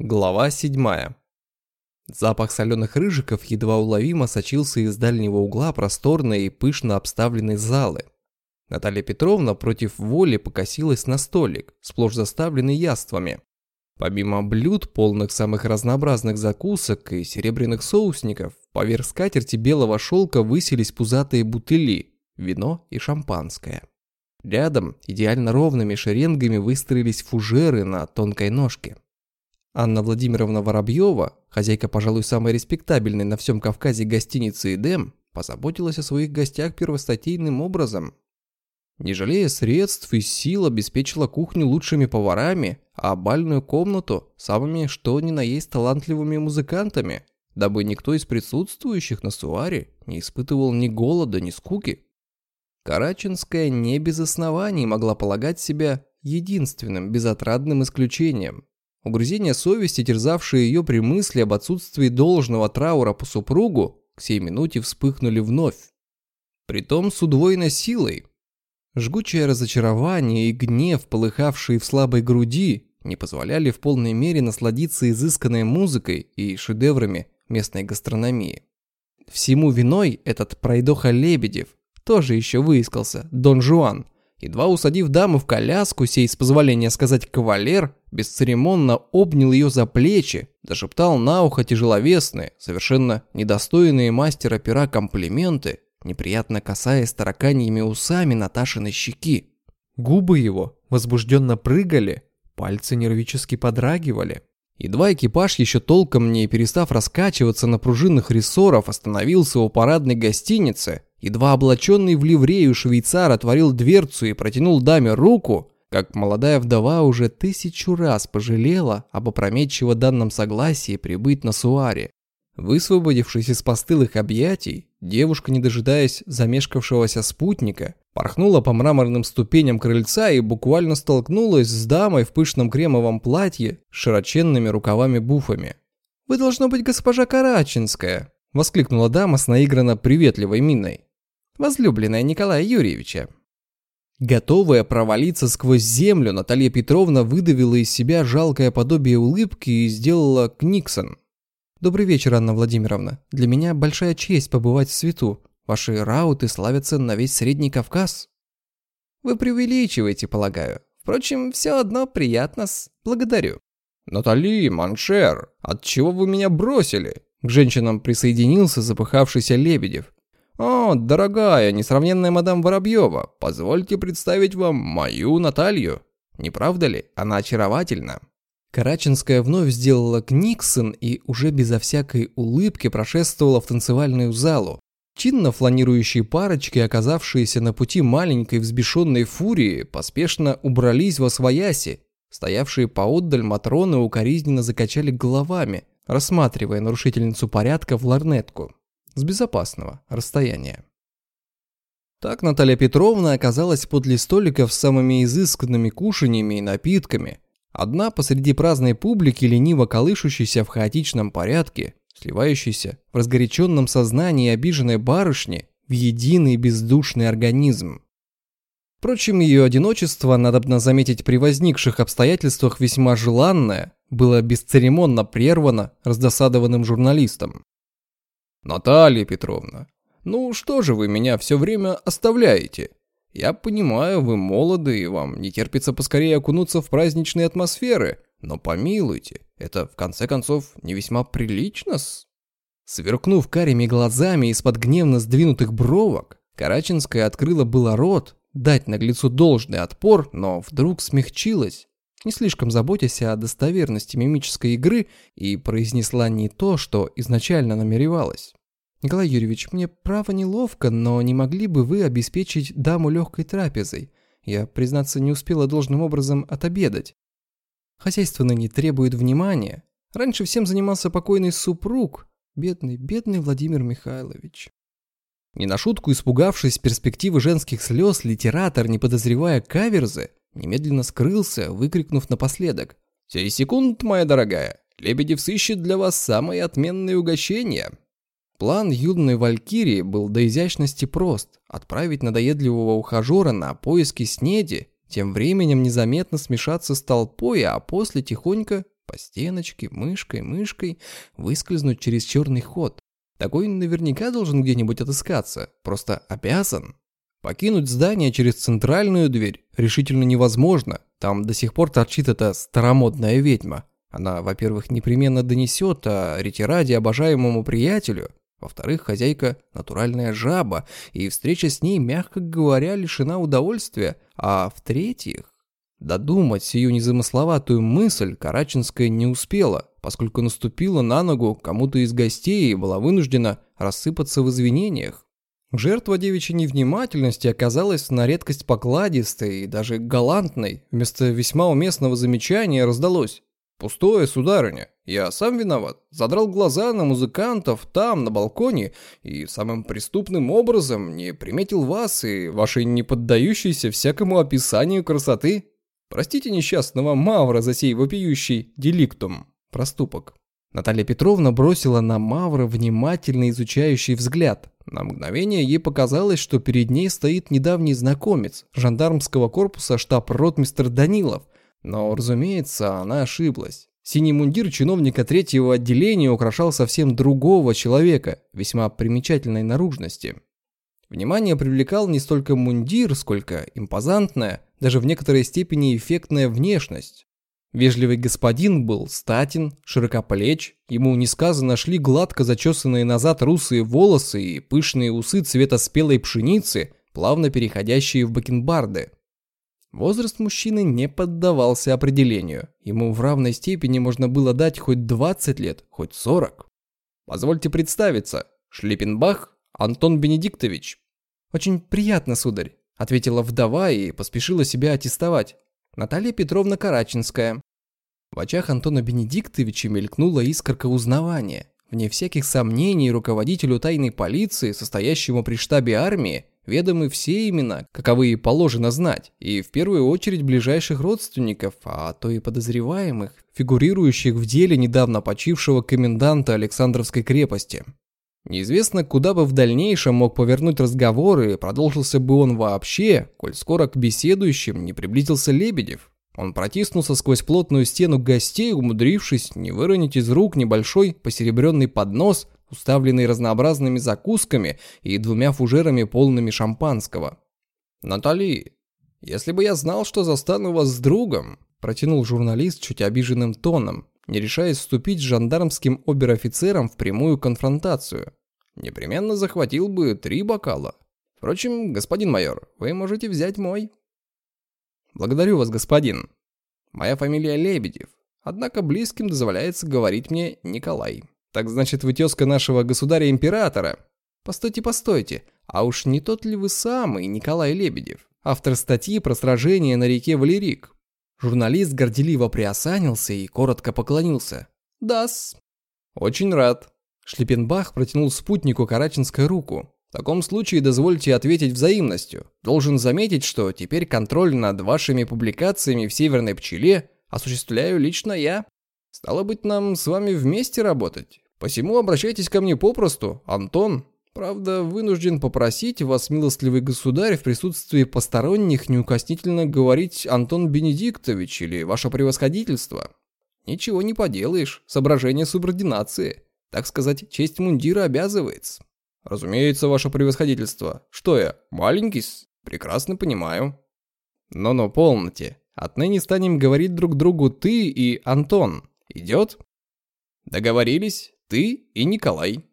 Глава 7. Запах соленых рыжиков едва уловимо сочился из дальнего угла просторной и пышно обставленной залы. Наталья Петровна против воли покосилась на столик, сплошь заставленный яствами. Помимо блюд, полных самых разнообразных закусок и серебряных соусников, поверх скатерти белого шелка высились пузатые бутыли, вино и шампанское. Рядом идеально ровными шеренгами выстроились фужеры на тонкой ножке. Анна Владимировна Воробьева, хозяйка, пожалуй, самой респектабельной на всем Кавказе гостиницы «Эдем», позаботилась о своих гостях первостатейным образом. Не жалея средств и сил, обеспечила кухню лучшими поварами, а бальную комнату самыми что ни на есть талантливыми музыкантами, дабы никто из присутствующих на суаре не испытывал ни голода, ни скуки. Караченская не без оснований могла полагать себя единственным безотрадным исключением. Угрызения совести, терзавшие ее при мысли об отсутствии должного траура по супругу, к сей минуте вспыхнули вновь. Притом с удвоенной силой. Жгучее разочарование и гнев, полыхавшие в слабой груди, не позволяли в полной мере насладиться изысканной музыкой и шедеврами местной гастрономии. Всему виной этот пройдоха Лебедев, тоже еще выискался, Дон Жуан – Едва усадив даму в коляску, сей, с позволения сказать кавалер, бесцеремонно обнял ее за плечи, зашептал на ухо тяжеловесные, совершенно недостойные мастера пера комплименты, неприятно касаясь тараканьими усами Наташиной щеки. Губы его возбужденно прыгали, пальцы нервически подрагивали. Едва экипаж, еще толком не перестав раскачиваться на пружинных рессоров, остановился у парадной гостиницы – Едва облаченный в ливрею швейцар отворил дверцу и протянул даме руку, как молодая вдова уже тысячу раз пожалела об опрометчиво данном согласии прибыть на Суаре. Высвободившись из постылых объятий, девушка, не дожидаясь замешкавшегося спутника, порхнула по мраморным ступеням крыльца и буквально столкнулась с дамой в пышном кремовом платье с широченными рукавами-буфами. «Вы должно быть госпожа Караченская», – воскликнула дама с наигранно приветливой миной возлюбленная Николая Юрьевича. Готовая провалиться сквозь землю, Наталья Петровна выдавила из себя жалкое подобие улыбки и сделала Книксон. «Добрый вечер, Анна Владимировна. Для меня большая честь побывать в свету. Ваши рауты славятся на весь Средний Кавказ». «Вы преувеличиваете, полагаю. Впрочем, все одно приятно-с. Благодарю». «Натали, Маншер, от чего вы меня бросили?» К женщинам присоединился запыхавшийся Лебедев. «О, дорогая, несравненная мадам Воробьева, позвольте представить вам мою Наталью. Не правда ли? Она очаровательна». Караченская вновь сделала книксон и уже безо всякой улыбки прошествовала в танцевальную залу. Чинно фланирующие парочки, оказавшиеся на пути маленькой взбешенной фурии, поспешно убрались во свояси. Стоявшие поотдаль Матроны укоризненно закачали головами, рассматривая нарушительницу порядка в ларнетку с безопасного расстояния. Так Наталья Петровна оказалась подле столиков с самыми изысканными кушаньями и напитками, одна посреди праздной публики, лениво колышущейся в хаотичном порядке, сливающейся в разгоряченном сознании обиженной барышни в единый бездушный организм. Впрочем, ее одиночество, надо заметить при возникших обстоятельствах весьма желанное, было бесцеремонно прервано раздосадованным журналистом. «Наталья Петровна, ну что же вы меня все время оставляете? Я понимаю, вы молоды и вам не терпится поскорее окунуться в праздничные атмосферы, но помилуйте, это в конце концов не весьма прилично-с». Сверкнув карими глазами из-под гневно сдвинутых бровок, Караченская открыла было рот, дать наглецу должный отпор, но вдруг смягчилась, не слишком заботясь о достоверности мимической игры, и произнесла не то, что изначально намеревалась. «Николай Юрьевич, мне право неловко, но не могли бы вы обеспечить даму легкой трапезой? Я, признаться, не успела должным образом отобедать. Хозяйство ныне требует внимания. Раньше всем занимался покойный супруг, бедный, бедный Владимир Михайлович». Не на шутку испугавшись перспективы женских слез, литератор, не подозревая каверзы, немедленно скрылся, выкрикнув напоследок. «Сей секунд, моя дорогая, Лебедев сыщет для вас самые отменные угощения». План юной валькирии был до изящности прост – отправить надоедливого ухажера на поиски снеди, тем временем незаметно смешаться с толпой, а после тихонько По стеночке, мышкой, мышкой выскользнуть через черный ход. Такой наверняка должен где-нибудь отыскаться, просто обязан. Покинуть здание через центральную дверь решительно невозможно, там до сих пор торчит эта старомодная ведьма. Она, во-первых, непременно донесет о ретираде обожаемому приятелю, во-вторых, хозяйка – натуральная жаба, и встреча с ней, мягко говоря, лишена удовольствия, а в-третьих, додумать сию незамысловатую мысль Караченская не успела, поскольку наступила на ногу кому-то из гостей и была вынуждена рассыпаться в извинениях. Жертва девичьей невнимательности оказалась на редкость покладистой и даже галантной. Вместо весьма уместного замечания раздалось. «Пустое, сударыня. Я сам виноват. Задрал глаза на музыкантов там, на балконе, и самым преступным образом не приметил вас и вашей неподдающейся всякому описанию красоты. Простите несчастного Мавра за сей вопиющий деликтум, проступок». Наталья Петровна бросила на Мавра внимательно изучающий взгляд. На мгновение ей показалось, что перед ней стоит недавний знакомец, жандармского корпуса штаб-ротмистр Данилов. Но, разумеется, она ошиблась. Синий мундир чиновника третьего отделения украшал совсем другого человека, весьма примечательной наружности. Внимание привлекал не столько мундир, сколько импозантная, даже в некоторой степени эффектная внешность. Вежливый господин был статен, широкоплеч, ему несказанно шли гладко зачесанные назад русые волосы и пышные усы цвета спелой пшеницы, плавно переходящие в бакенбарды. Возраст мужчины не поддавался определению, ему в равной степени можно было дать хоть 20 лет, хоть 40. «Позвольте представиться, Шлиппенбах Антон Бенедиктович». «Очень приятно, сударь», — ответила вдова и поспешила себя аттестовать. Наталья Петровна Караченская. В очах Антона Бенедиктовича мелькнула искорка узнавания. Вне всяких сомнений руководителю тайной полиции, состоящему при штабе армии, ведомы все имена, каковые положено знать, и в первую очередь ближайших родственников, а то и подозреваемых, фигурирующих в деле недавно почившего коменданта Александровской крепости. Неизвестно, куда бы в дальнейшем мог повернуть разговор, и продолжился бы он вообще, коль скоро к беседующим не приблизился Лебедев. Он протиснулся сквозь плотную стену гостей, умудрившись не выронить из рук небольшой посеребренный поднос, уставленный разнообразными закусками и двумя фужерами полными шампанского. «Натали, если бы я знал, что застану вас с другом», протянул журналист чуть обиженным тоном, не решаясь вступить с жандармским обер-офицером в прямую конфронтацию непременно захватил бы три бокала. Впрочем, господин майор, вы можете взять мой. Благодарю вас, господин. Моя фамилия Лебедев, однако близким дозволяется говорить мне Николай. Так значит, вы тезка нашего государя-императора? Постойте, постойте, а уж не тот ли вы самый Николай Лебедев, автор статьи про сражение на реке Валерик? Журналист горделиво приосанился и коротко поклонился. «Да-с». «Очень рад. Шлиппенбах протянул спутнику Караченской руку. В таком случае дозвольте ответить взаимностью. Должен заметить, что теперь контроль над вашими публикациями в «Северной пчеле» осуществляю лично я. Стало быть, нам с вами вместе работать. Посему обращайтесь ко мне попросту, Антон. Правда, вынужден попросить вас, милостливый государь, в присутствии посторонних неукоснительно говорить Антон Бенедиктович или ваше превосходительство. Ничего не поделаешь, соображение субординации. Так сказать, честь мундира обязывается. Разумеется, ваше превосходительство. Что я, маленький? Прекрасно понимаю. Но-но, полноте. Отныне станем говорить друг другу ты и Антон. Идет? Договорились? Ты и Николай.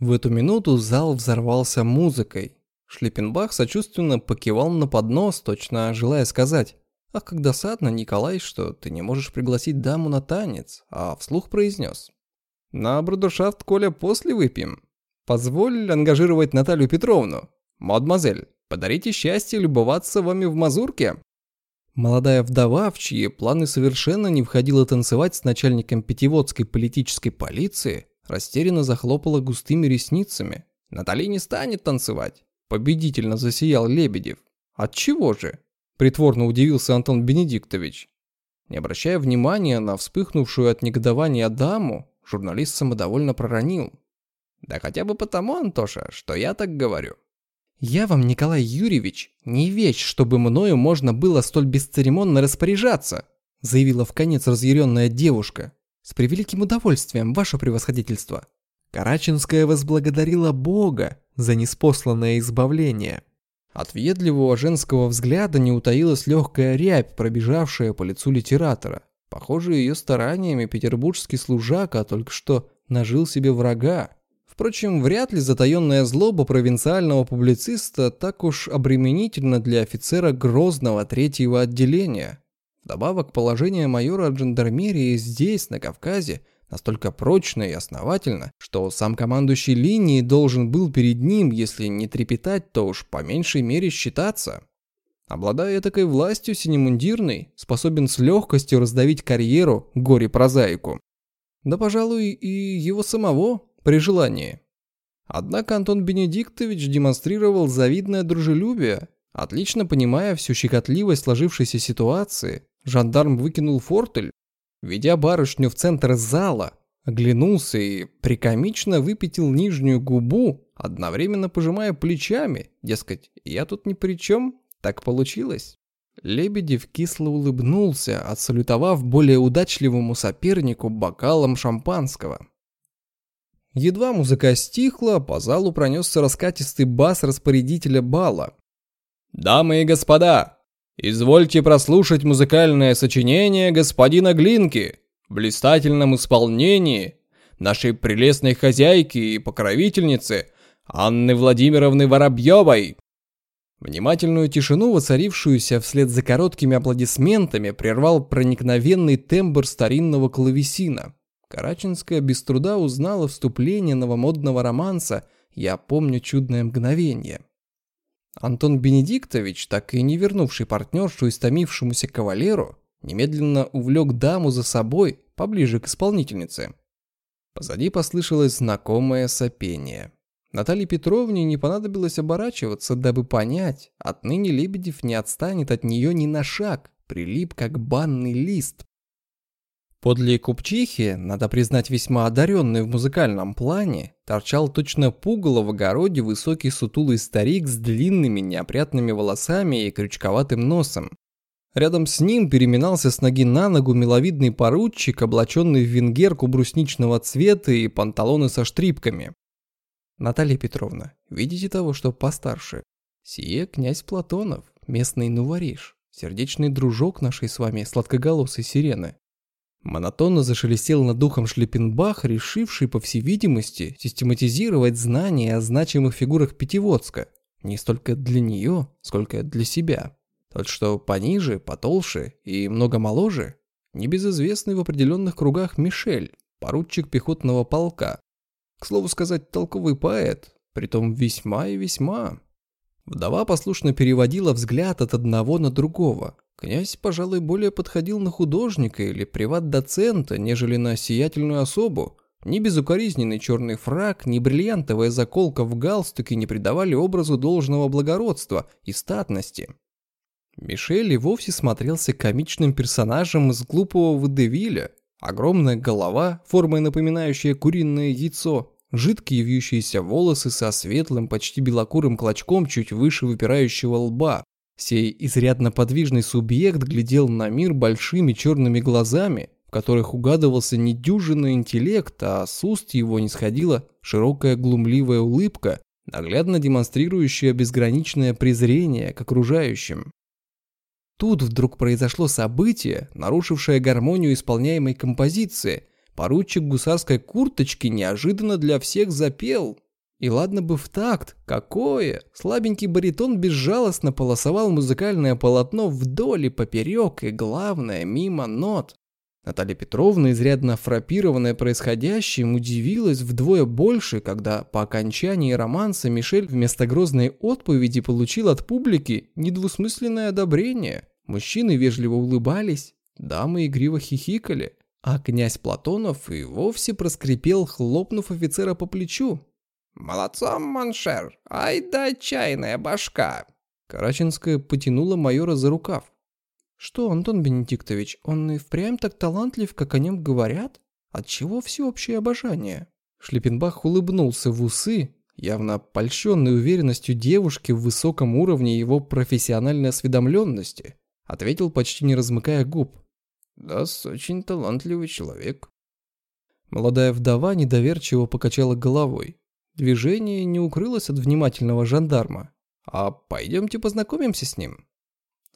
В эту минуту зал взорвался музыкой. Шлиппенбах сочувственно покивал на поднос, точно желая сказать. «Ах, как досадно, Николай, что ты не можешь пригласить даму на танец», а вслух произнес. На брудершафт, Коля, после выпьем. Позволь ангажировать Наталью Петровну. Мадемуазель, подарите счастье любоваться вами в мазурке. Молодая вдова, в чьи планы совершенно не входило танцевать с начальником Пятиводской политической полиции, растерянно захлопала густыми ресницами. Наталья не станет танцевать. Победительно засиял Лебедев. От чего же? Притворно удивился Антон Бенедиктович. Не обращая внимания на вспыхнувшую от негодования даму, Журналист самодовольно проронил. Да хотя бы потому, Антоша, что я так говорю. Я вам, Николай Юрьевич, не вещь, чтобы мною можно было столь бесцеремонно распоряжаться. заявила в конец разъяренная девушка. «С превеликим удовольствием, ваше превосходительство». Караченская возблагодарила Бога за неспосланное избавление. От въедливого женского взгляда не утаилась легкая рябь, пробежавшая по лицу литератора. Похоже, ее стараниями петербургский служака только что нажил себе врага. Впрочем, вряд ли затаенная злоба провинциального публициста так уж обременительна для офицера Грозного третьего отделения. Вдобавок, положение майора жандармерии здесь, на Кавказе, настолько прочно и основательно, что сам командующий линией должен был перед ним, если не трепетать, то уж по меньшей мере считаться. Обладая такой властью синемундирный, способен с легкостью раздавить карьеру горе-прозаику. Да, пожалуй, и его самого, при желании. Однако Антон Бенедиктович демонстрировал завидное дружелюбие, отлично понимая всю щекотливость сложившейся ситуации. Жандарм выкинул фортель, Ведя барышню в центр зала, оглянулся и прикомично выпятил нижнюю губу, одновременно пожимая плечами, дескать, я тут ни при чем, так получилось. Лебедев кисло улыбнулся, отсалютовав более удачливому сопернику бокалом шампанского. Едва музыка стихла, по залу пронесся раскатистый бас распорядителя бала. «Дамы и господа, Извольте прослушать музыкальное сочинение господина Глинки в блистательном исполнении нашей прелестной хозяйки и покровительницы Анны Владимировны Воробьевой. Внимательную тишину, воцарившуюся вслед за короткими аплодисментами, прервал проникновенный тембр старинного клавесина. Караченская без труда узнала вступление новомодного романса «Я помню чудное мгновение». Антон Бенедиктович, так и не вернувший партнершу истомившемуся кавалеру, немедленно увлек даму за собой поближе к исполнительнице. Позади послышалось знакомое сопение. Наталье Петровне не понадобилось оборачиваться, дабы понять, отныне Лебедев не отстанет от нее ни на шаг, прилип как банный лист. Подле купчихи, надо признать весьма одаренный в музыкальном плане, торчал точно пугало в огороде высокий сутулый старик с длинными неопрятными волосами и крючковатым носом. Рядом с ним переминался с ноги на ногу миловидный поручик, облаченный в венгерку брусничного цвета и панталоны со штрипками. «Наталья Петровна, видите того, что постарше? Сие князь Платонов, местный нувориш, сердечный дружок нашей с вами сладкоголосой сирены. Монотонно зашелестел над духом Шлепенбах, решивший, по всей видимости, систематизировать знания о значимых фигурах Пятиводска. Не столько для нее, сколько для себя. Тот, что пониже, потолще и много моложе, небезызвестный в определенных кругах Мишель, поручик пехотного полка. К слову сказать, толковый поэт, притом весьма и весьма. Вдова послушно переводила взгляд от одного на другого, Князь, пожалуй, более подходил на художника или приват-доцента, нежели на сиятельную особу. Ни безукоризненный черный фраг, ни бриллиантовая заколка в галстуке не придавали образу должного благородства и статности. Мишель и вовсе смотрелся комичным персонажем из глупого Водевиля. Огромная голова, формой напоминающая куриное яйцо, жидкие вьющиеся волосы со светлым, почти белокурым клочком чуть выше выпирающего лба, Сей изрядно подвижный субъект глядел на мир большими черными глазами, в которых угадывался недюжинный интеллект, а с уст его не сходила широкая глумливая улыбка, наглядно демонстрирующая безграничное презрение к окружающим. Тут вдруг произошло событие, нарушившее гармонию исполняемой композиции. Поручик гусарской курточки неожиданно для всех запел. И ладно бы в такт, какое! Слабенький баритон безжалостно полосовал музыкальное полотно вдоль и поперек, и главное, мимо нот. Наталья Петровна, изрядно фрапированная происходящим, удивилась вдвое больше, когда по окончании романса Мишель вместо грозной отповеди получил от публики недвусмысленное одобрение. Мужчины вежливо улыбались, дамы игриво хихикали, а князь Платонов и вовсе проскрипел, хлопнув офицера по плечу. «Молодцом, маншер! Ай да отчаянная башка!» Караченская потянула майора за рукав. «Что, Антон Бенедиктович, он и впрямь так талантлив, как о нем говорят? Отчего всеобщее обожание?» Шлепенбах улыбнулся в усы, явно польщенный уверенностью девушки в высоком уровне его профессиональной осведомленности. Ответил, почти не размыкая губ. Да, очень талантливый человек. Молодая вдова недоверчиво покачала головой. Движение не укрылось от внимательного жандарма. «А пойдемте познакомимся с ним».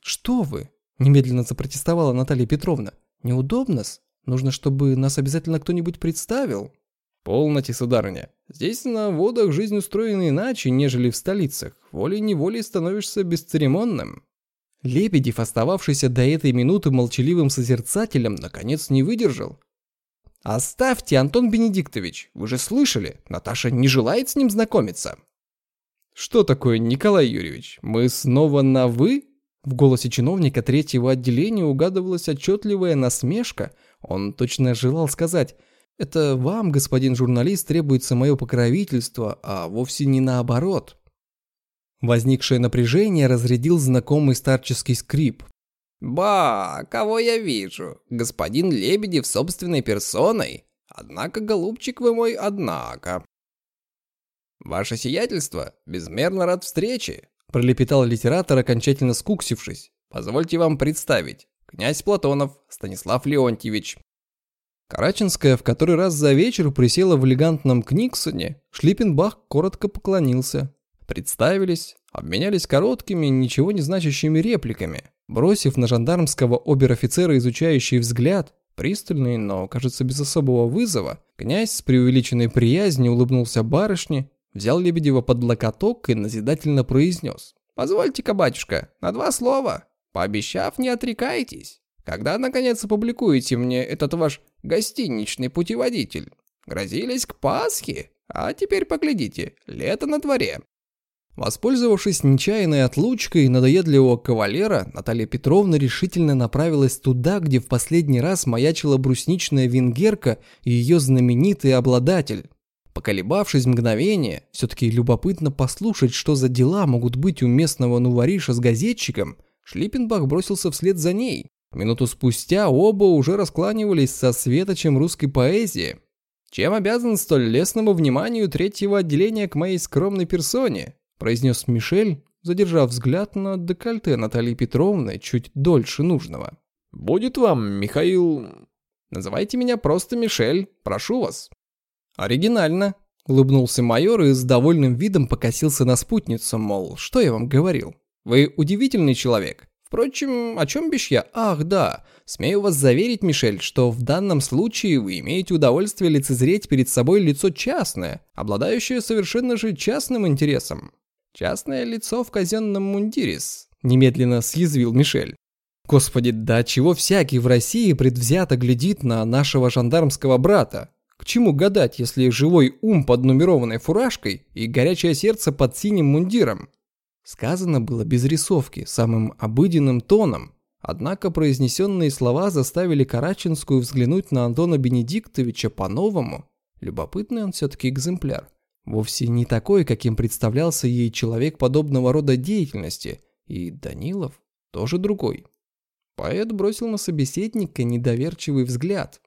«Что вы?» – немедленно запротестовала Наталья Петровна. «Неудобно-с. Нужно, чтобы нас обязательно кто-нибудь представил». «Полноте, сударыня. Здесь на водах жизнь устроена иначе, нежели в столицах. Волей-неволей становишься бесцеремонным». Лебедев, остававшийся до этой минуты молчаливым созерцателем, наконец не выдержал. «Оставьте, Антон Бенедиктович, вы же слышали, Наташа не желает с ним знакомиться». «Что такое, Николай Юрьевич, мы снова на «вы»?» В голосе чиновника третьего отделения угадывалась отчетливая насмешка. Он точно желал сказать «Это вам, господин журналист, требуется мое покровительство, а вовсе не наоборот». Возникшее напряжение разрядил знакомый старческий скрип. «Ба, кого я вижу? Господин Лебедев собственной персоной? Однако, голубчик вы мой, однако». «Ваше сиятельство, безмерно рад встрече», пролепетал литератор, окончательно скуксившись. «Позвольте вам представить. Князь Платонов, Станислав Леонтьевич». Караченская в который раз за вечер присела в элегантном книгсоне. Шлиппенбах коротко поклонился. Представились, обменялись короткими, ничего не значащими репликами. Бросив на жандармского обер-офицера изучающий взгляд, пристальный, но, кажется, без особого вызова, князь с преувеличенной приязнью улыбнулся барышне, взял Лебедева под локоток и назидательно произнес. «Позвольте-ка, батюшка, на два слова. Пообещав, не отрекайтесь. Когда, наконец, опубликуете мне этот ваш гостиничный путеводитель? Грозились к Пасхе, а теперь поглядите, лето на дворе. Воспользовавшись нечаянной отлучкой надоедливого кавалера, Наталья Петровна решительно направилась туда, где в последний раз маячила брусничная венгерка и ее знаменитый обладатель. Поколебавшись мгновение, все-таки любопытно послушать, что за дела могут быть у местного нувариша с газетчиком, Шлиппенбах бросился вслед за ней. Минуту спустя оба уже раскланивались со светочем русской поэзии. Чем обязан столь лестному вниманию третьего отделения к моей скромной персоне? Произнес Мишель, задержав взгляд на декольте Натальи Петровны чуть дольше нужного. «Будет вам, Михаил...» «Называйте меня просто Мишель, прошу вас». «Оригинально», — улыбнулся майор и с довольным видом покосился на спутницу, мол, что я вам говорил? Вы удивительный человек. Впрочем, о чем бишь я? Ах, да. Смею вас заверить, Мишель, что в данном случае вы имеете удовольствие лицезреть перед собой лицо частное, обладающее совершенно же частным интересом. «Частное лицо в казенном мундирис», — немедленно съязвил Мишель. «Господи, да чего всякий в России предвзято глядит на нашего жандармского брата? К чему гадать, если живой ум под нумерованной фуражкой и горячее сердце под синим мундиром?» Сказано было без рисовки, самым обыденным тоном, однако произнесенные слова заставили Караченскую взглянуть на Антона Бенедиктовича по-новому. Любопытный он все-таки экземпляр. Вовсе не такой, каким представлялся ей человек подобного рода деятельности, и Данилов тоже другой. Поэт бросил на собеседника недоверчивый взгляд.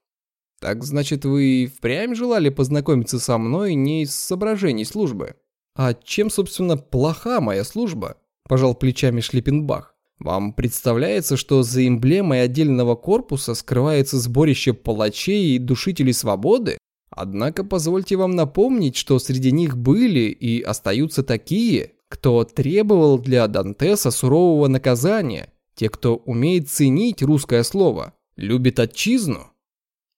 «Так значит, вы впрямь желали познакомиться со мной не из соображений службы?» «А чем, собственно, плоха моя служба?» – пожал плечами Шлиппенбах. «Вам представляется, что за эмблемой отдельного корпуса скрывается сборище палачей и душителей свободы? Однако позвольте вам напомнить, что среди них были и остаются такие, кто требовал для Дантеса сурового наказания, те, кто умеет ценить русское слово, любит отчизну.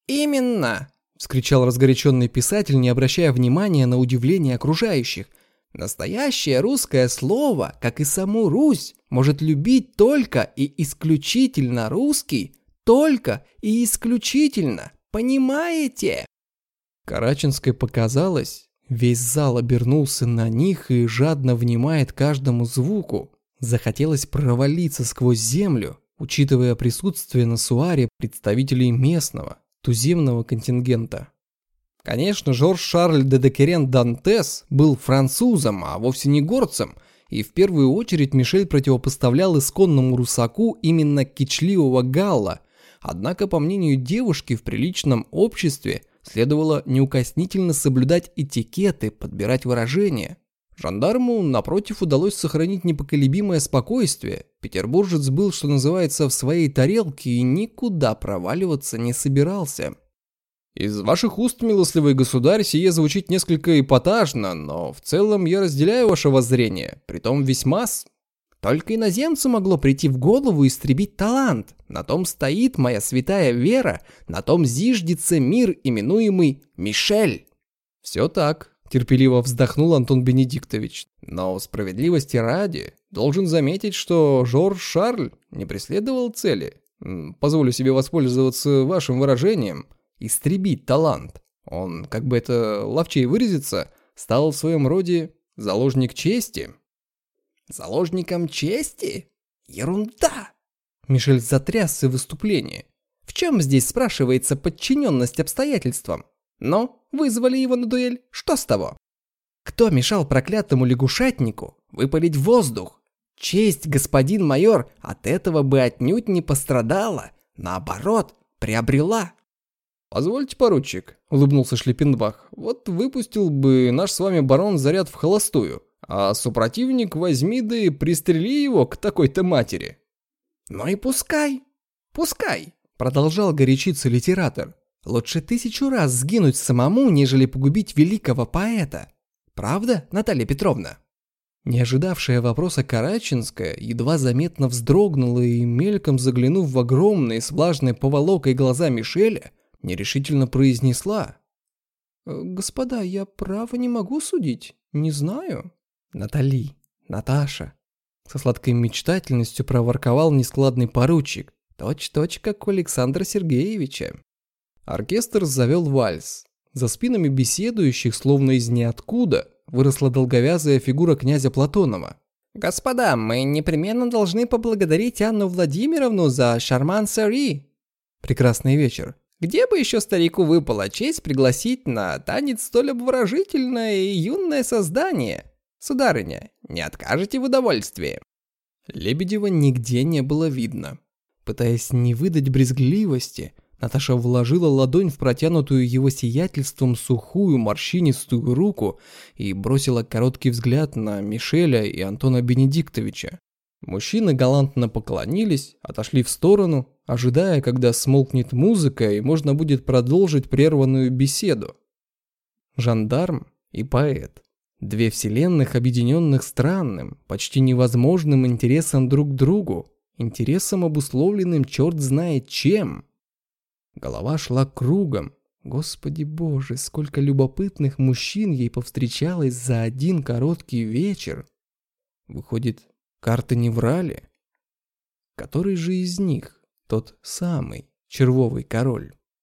«Именно!» – вскричал разгоряченный писатель, не обращая внимания на удивление окружающих. «Настоящее русское слово, как и саму Русь, может любить только и исключительно русский, только и исключительно, понимаете?» Караченской показалось, весь зал обернулся на них и жадно внимает каждому звуку. Захотелось провалиться сквозь землю, учитывая присутствие на Суаре представителей местного, туземного контингента. Конечно, Жорж-Шарль де Декерен Дантес был французом, а вовсе не горцем, и в первую очередь Мишель противопоставлял исконному русаку именно кичливого галла. Однако, по мнению девушки, в приличном обществе Следовало неукоснительно соблюдать этикеты, подбирать выражения. Жандарму, напротив, удалось сохранить непоколебимое спокойствие. Петербуржец был, что называется, в своей тарелке и никуда проваливаться не собирался. Из ваших уст, милостливый государь, сие звучит несколько эпатажно, но в целом я разделяю ваше воззрение, притом весьма с... Только иноземцу могло прийти в голову истребить талант. На том стоит моя святая вера, на том зиждется мир, именуемый Мишель. Все так, терпеливо вздохнул Антон Бенедиктович. Но справедливости ради, должен заметить, что Жорж Шарль не преследовал цели. Позволю себе воспользоваться вашим выражением – истребить талант. Он, как бы это ловчей выразиться, стал в своем роде заложник чести. Заложником чести? Ерунда! Мишель затрясся в выступлении. В чем здесь спрашивается подчиненность обстоятельствам? Но вызвали его на дуэль, что с того? Кто мешал проклятому лягушатнику выпалить воздух? Честь, господин майор, от этого бы отнюдь не пострадала, наоборот, приобрела. «Позвольте, поручик», — улыбнулся Шлепенбах, «вот выпустил бы наш с вами барон заряд в холостую, а супротивник возьми да и пристрели его к такой-то матери». «Ну и пускай, пускай», — продолжал горячиться литератор. «Лучше тысячу раз сгинуть самому, нежели погубить великого поэта. Правда, Наталья Петровна?» Не ожидавшая вопроса Караченская едва заметно вздрогнула и, мельком заглянув в огромные с влажной поволокой глаза Мишеля, нерешительно произнесла. «Э, «Господа, я право не могу судить, не знаю». «Натали, Наташа», со сладкой мечтательностью проворковал нескладный поручик, точь-точь как у Александра Сергеевича. Оркестр завел вальс. За спинами беседующих, словно из ниоткуда, выросла долговязая фигура князя Платонова. «Господа, мы непременно должны поблагодарить Анну Владимировну за шарман Сари». Прекрасный вечер. Где бы еще старику выпала честь пригласить на танец столь обворожительное и юное создание? Сударыня, не откажете в удовольствии?» Лебедева нигде не было видно. Пытаясь не выдать брезгливости, Наташа вложила ладонь в протянутую его сиятельством сухую морщинистую руку и бросила короткий взгляд на Мишеля и Антона Бенедиктовича. Мужчины галантно поклонились, отошли в сторону, ожидая, когда смолкнет музыка и можно будет продолжить прерванную беседу. Жандарм и поэт. Две вселенных, объединенных странным, почти невозможным интересом друг к другу, интересом, обусловленным черт знает чем. Голова шла кругом. Господи боже, сколько любопытных мужчин ей повстречалось за один короткий вечер. Выходит, Карты не врали? Который же из них тот самый червовый король?